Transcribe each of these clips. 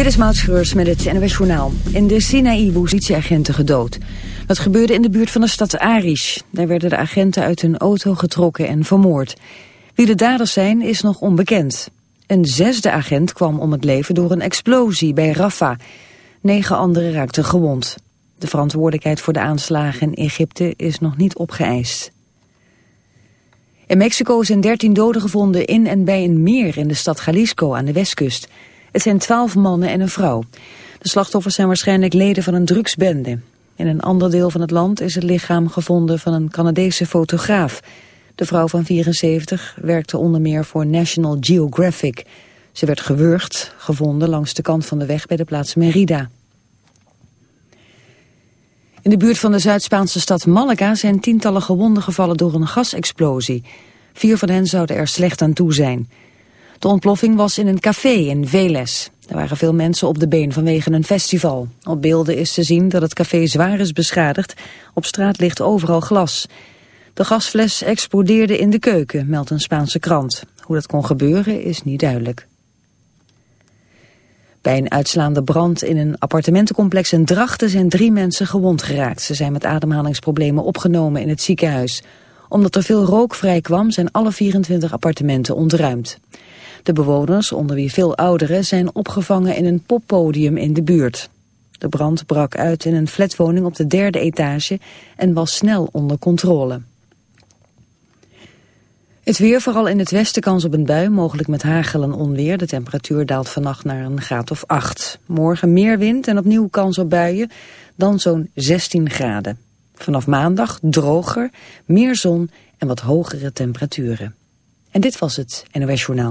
Dit is Maud met het NWS Journaal. In de Sinaï politieagenten gedood. Dat gebeurde in de buurt van de stad Arish. Daar werden de agenten uit hun auto getrokken en vermoord. Wie de daders zijn is nog onbekend. Een zesde agent kwam om het leven door een explosie bij Rafah. Negen anderen raakten gewond. De verantwoordelijkheid voor de aanslagen in Egypte is nog niet opgeëist. In Mexico zijn 13 doden gevonden in en bij een meer in de stad Jalisco aan de westkust. Het zijn twaalf mannen en een vrouw. De slachtoffers zijn waarschijnlijk leden van een drugsbende. In een ander deel van het land is het lichaam gevonden van een Canadese fotograaf. De vrouw van 74 werkte onder meer voor National Geographic. Ze werd gewurgd, gevonden langs de kant van de weg bij de plaats Merida. In de buurt van de Zuid-Spaanse stad Malaga zijn tientallen gewonden gevallen door een gasexplosie. Vier van hen zouden er slecht aan toe zijn. De ontploffing was in een café in Veles. Er waren veel mensen op de been vanwege een festival. Op beelden is te zien dat het café zwaar is beschadigd. Op straat ligt overal glas. De gasfles explodeerde in de keuken, meldt een Spaanse krant. Hoe dat kon gebeuren is niet duidelijk. Bij een uitslaande brand in een appartementencomplex in Drachten zijn drie mensen gewond geraakt. Ze zijn met ademhalingsproblemen opgenomen in het ziekenhuis. Omdat er veel rook vrij kwam zijn alle 24 appartementen ontruimd. De bewoners, onder wie veel ouderen, zijn opgevangen in een poppodium in de buurt. De brand brak uit in een flatwoning op de derde etage en was snel onder controle. Het weer, vooral in het westen kans op een bui, mogelijk met hagel en onweer. De temperatuur daalt vannacht naar een graad of 8. Morgen meer wind en opnieuw kans op buien, dan zo'n 16 graden. Vanaf maandag droger, meer zon en wat hogere temperaturen. En dit was het NOS Journaal.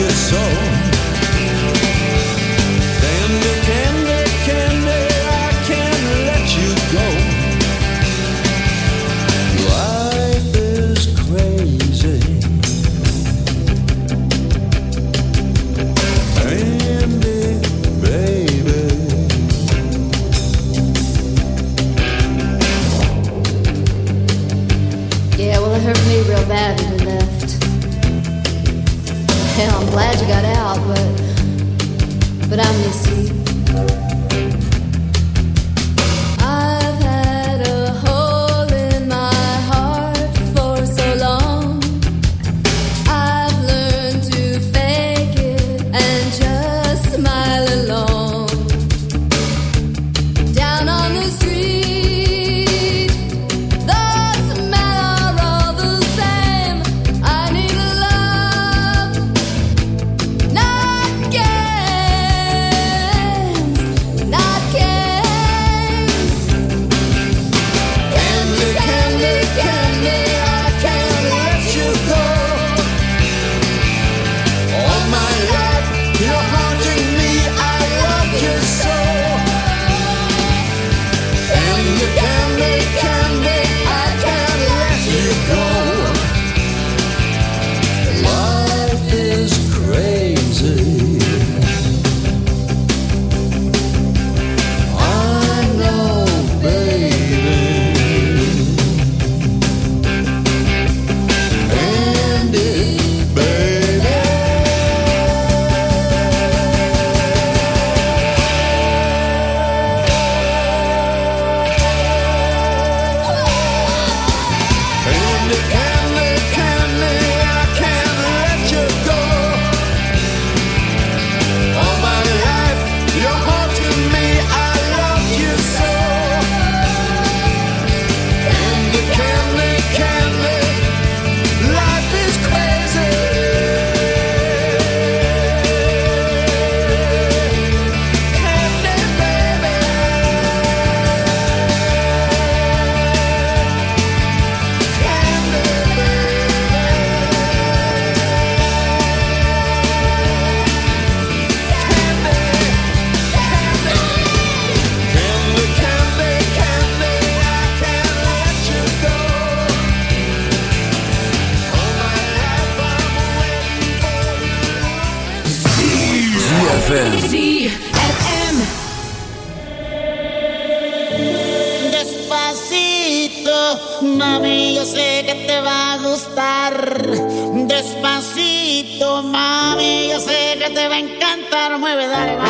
your soul. mueve, dale.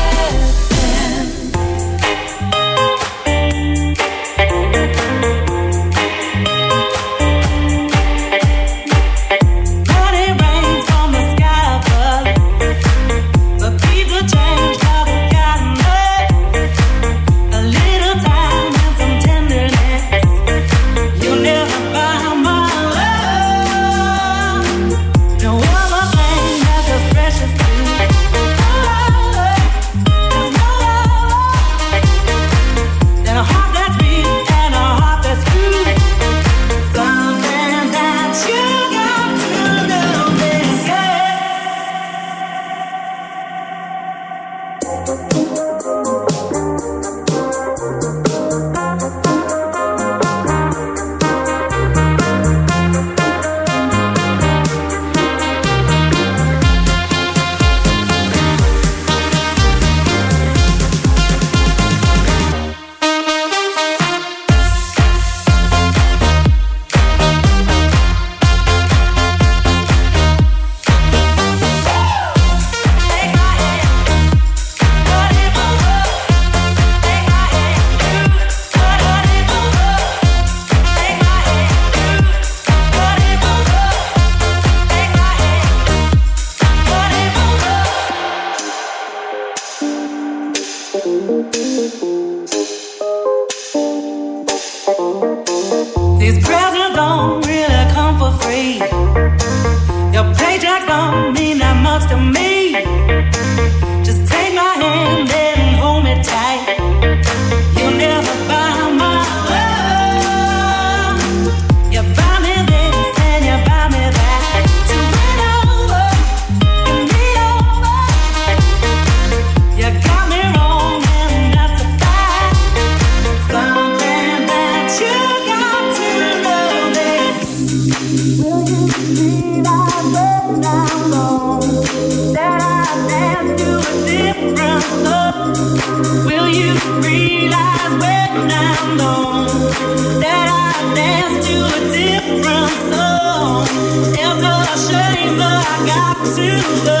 concealer.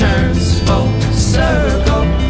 turns full circle.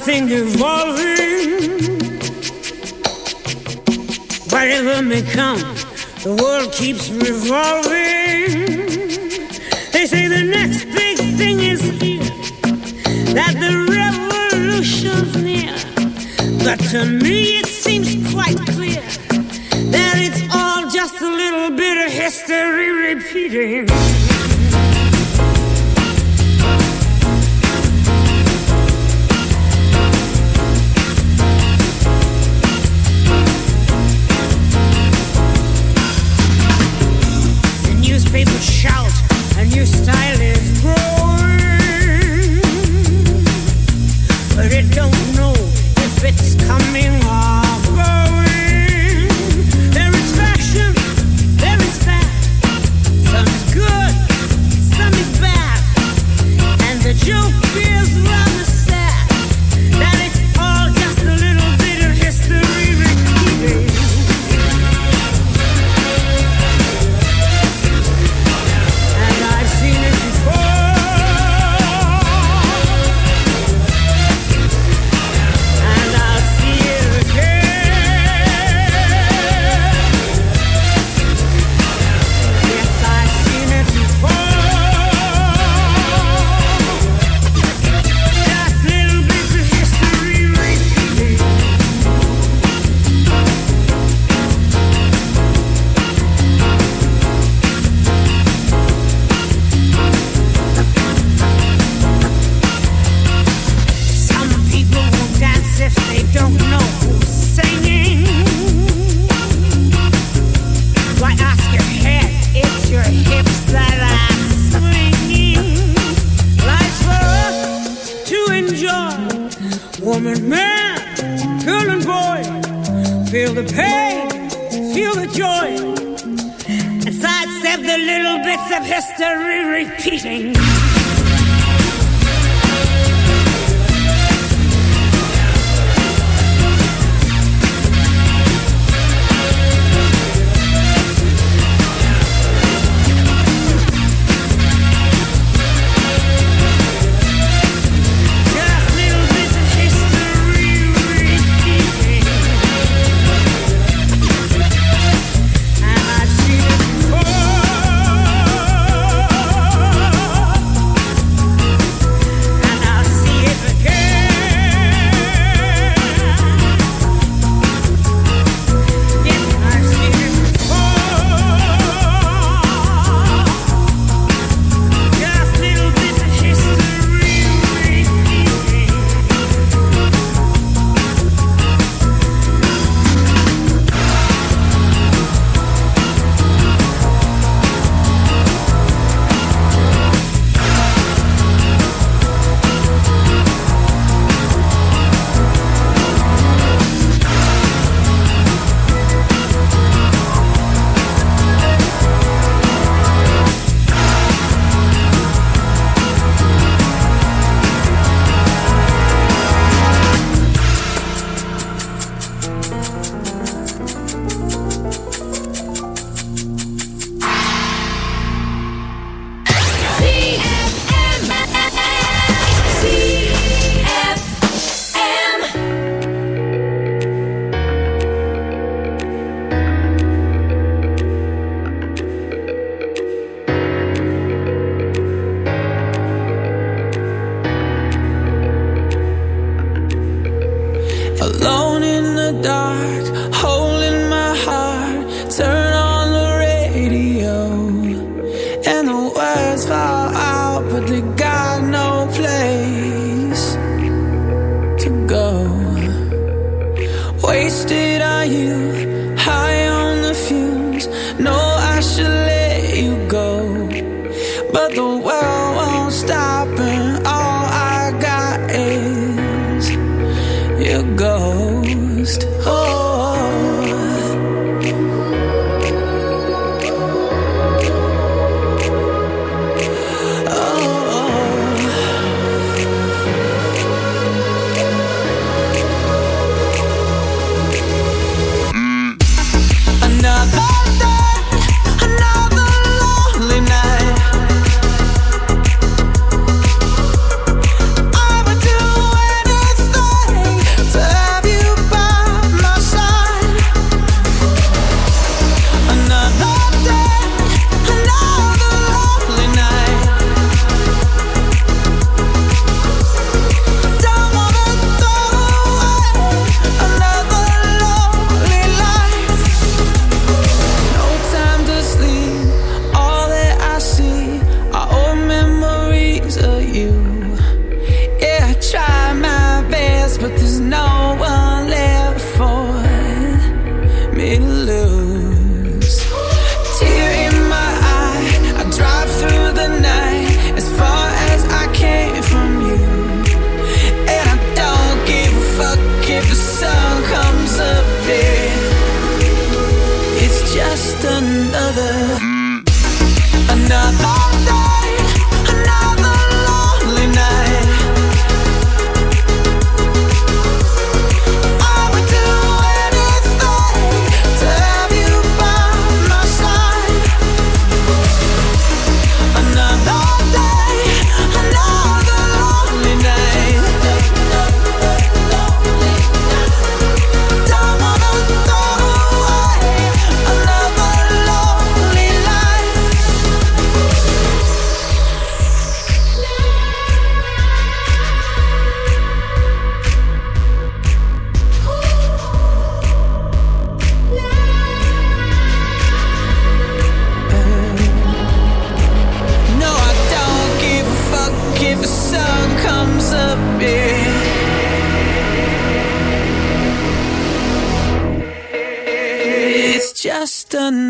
Something evolving. Whatever may come, the world keeps revolving. that you feels like another,